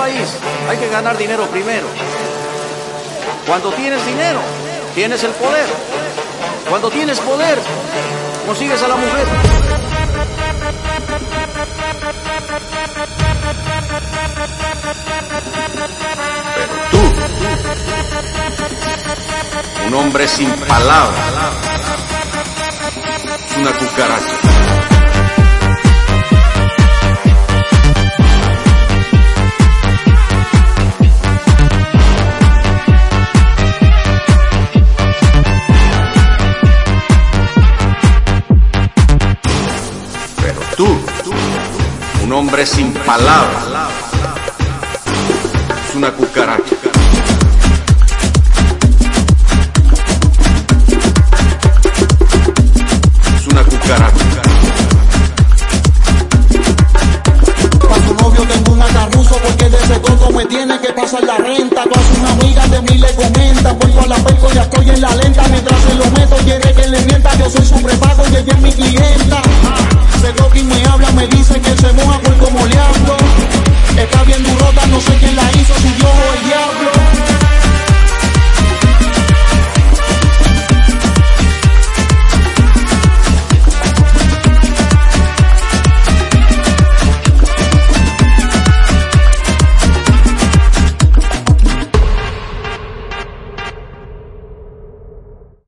país hay que ganar dinero primero. Cuando tienes dinero, tienes el poder. Cuando tienes poder, consigues a la mujer. Pero tú, un hombre sin palabras, una cucaracha. un hombre sin palabras, es una cucaracha. Es una cucaracha. Para tu novio tengo un atarruso porque de ese me tiene que pasar la renta. Todas sus amigas de mí le comentan, vuelvo a la perco ya estoy en la lenta. Mientras se lo meto quiere que le mienta, yo soy su prepago y ella es mi clienta.